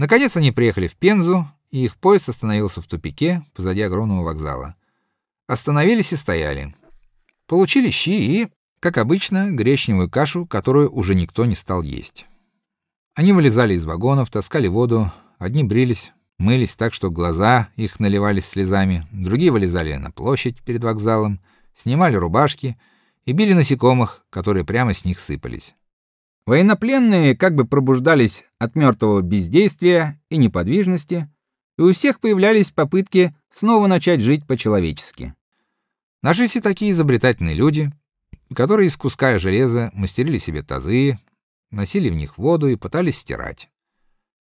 Наконец они приехали в Пензу, и их поезд остановился в тупике позади огромного вокзала. Остановились и стояли. Получили щи и, как обычно, гречневую кашу, которую уже никто не стал есть. Они вылезали из вагонов, таскали воду, одни брились, мылись так, что глаза их наливались слезами, другие вылезали на площадь перед вокзалом, снимали рубашки и били насекомых, которые прямо с них сыпались. Военнопленные как бы пробуждались от мертвого бездействия и неподвижности, и у всех появлялись попытки снова начать жить по-человечески. Нашлись и такие изобретательные люди, которые из куска железа мастерили себе тазы, носили в них воду и пытались стирать.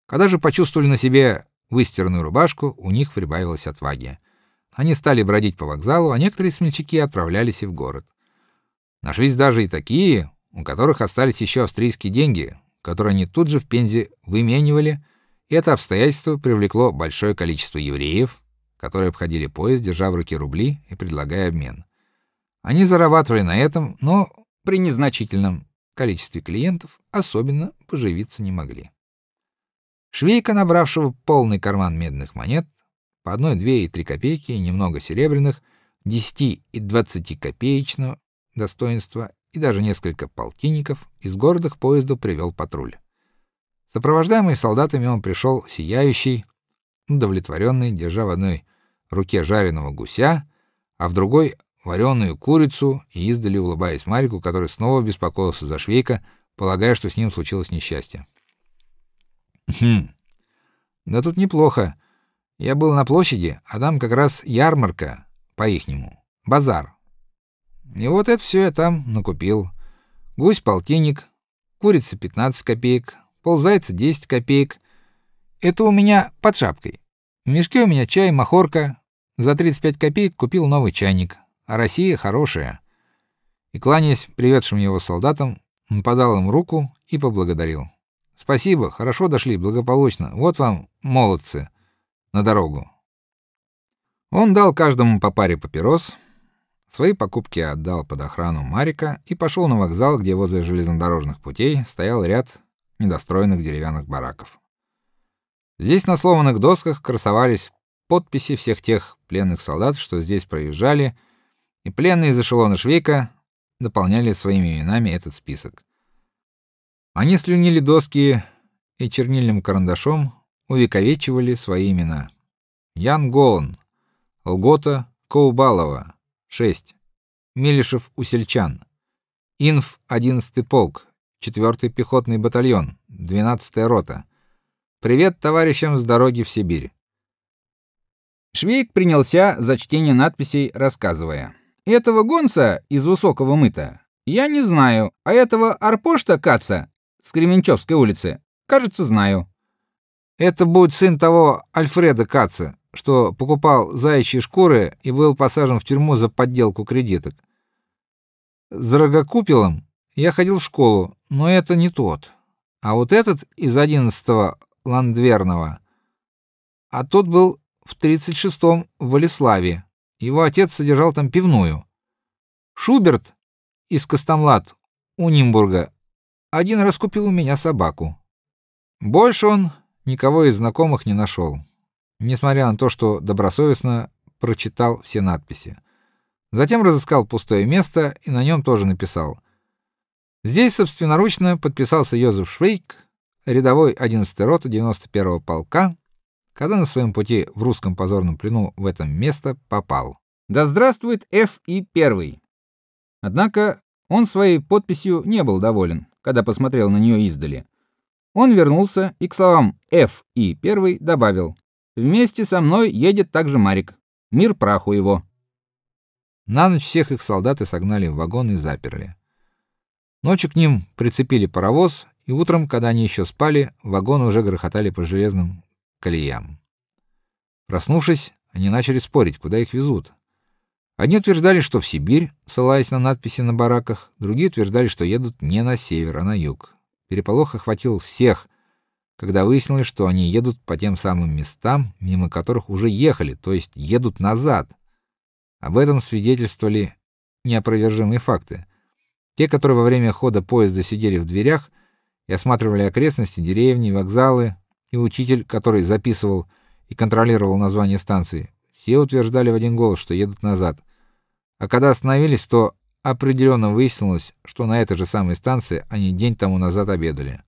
Когда же почувствовали на себе выстиранную рубашку, у них прибавилось отваги. Они стали бродить по вокзалу, а некоторые смельчаки отправлялись и в город. Нашлись даже и такие, у которых остались еще австрийские деньги, которые они тут же в Пензе выменивали, и это обстоятельство привлекло большое количество евреев, которые обходили поезд, держа в руке рубли и предлагая обмен. Они зарабатывали на этом, но при незначительном количестве клиентов особенно поживиться не могли. Швейка, набравшего полный карман медных монет, по одной, две и три копейки и немного серебряных, десяти и двадцати копеечного достоинства и даже несколько полтинников из города к поезду привел патруль. Сопровождаемый солдатами он пришел сияющий, удовлетворенный, держа в одной руке жареного гуся, а в другой вареную курицу и издали улыбаясь Марику, который снова беспокоился за Швейка, полагая, что с ним случилось несчастье. Хм. Да тут неплохо. Я был на площади, а там как раз ярмарка по-ихнему, базар. И вот это все я там накупил. Гусь полтинник, курица 15 копеек, ползайца 10 копеек. Это у меня под шапкой. В мешке у меня чай, махорка. За 35 копеек купил новый чайник. А Россия хорошая. И кланяясь приведшим его солдатам, подал им руку и поблагодарил. Спасибо, хорошо дошли, благополучно. Вот вам, молодцы, на дорогу. Он дал каждому по паре папирос, свои покупки отдал под охрану Марика и пошел на вокзал, где возле железнодорожных путей стоял ряд недостроенных деревянных бараков. Здесь на сломанных досках красовались подписи всех тех пленных солдат, что здесь проезжали, и пленные из эшелона Швейка дополняли своими именами этот список. Они слюнили доски и чернильным карандашом увековечивали свои имена. Ян Голн, Лгота Коубалова, 6. Милишев Усельчан. Инф 11-й полк, 4-й пехотный батальон, 12-я рота. Привет товарищам с дороги в Сибирь. Швейк принялся за чтение надписей, рассказывая: "Этого гонца из Высокого мыта я не знаю, а этого Арпошта Каца с Кременчевской улицы. Кажется, знаю. Это будет сын того Альфреда Каца, что покупал заячьи шкуры и был посажен в тюрьму за подделку кредиток. С Рогокупилом я ходил в школу, но это не тот. А вот этот из 11-го Ландверного. А тот был в 36-м в Болеславе. Его отец содержал там пивную. Шуберт из Костомлад у Нимбурга один раз купил у меня собаку. Больше он никого из знакомых не нашел, несмотря на то, что добросовестно прочитал все надписи. Затем разыскал пустое место и на нем тоже написал. Здесь собственноручно подписался Йозеф Швейк, рядовой 11-й роты 91-го полка, когда на своем пути в русском позорном плену в это место попал. Да здравствует Ф и первый. Однако он своей подписью не был доволен когда посмотрел на нее издали. Он вернулся и к словам Ф и первый добавил: "Вместе со мной едет также Марик. Мир праху его". На ночь всех их солдаты согнали в вагон и заперли. Ночью к ним прицепили паровоз, и утром, когда они еще спали, вагоны уже грохотали по железным колеям. Проснувшись, они начали спорить, куда их везут. Одни утверждали, что в Сибирь, ссылаясь на надписи на бараках, другие утверждали, что едут не на север, а на юг. Переполох охватил всех, когда выяснилось, что они едут по тем самым местам, мимо которых уже ехали, то есть едут назад. Об этом свидетельствовали неопровержимые факты. Те, которые во время хода поезда сидели в дверях и осматривали окрестности, деревни, вокзалы, и учитель, который записывал и контролировал название станции, все утверждали в один голос, что едут назад. А когда остановились, то определенно выяснилось, что на этой же самой станции они день тому назад обедали.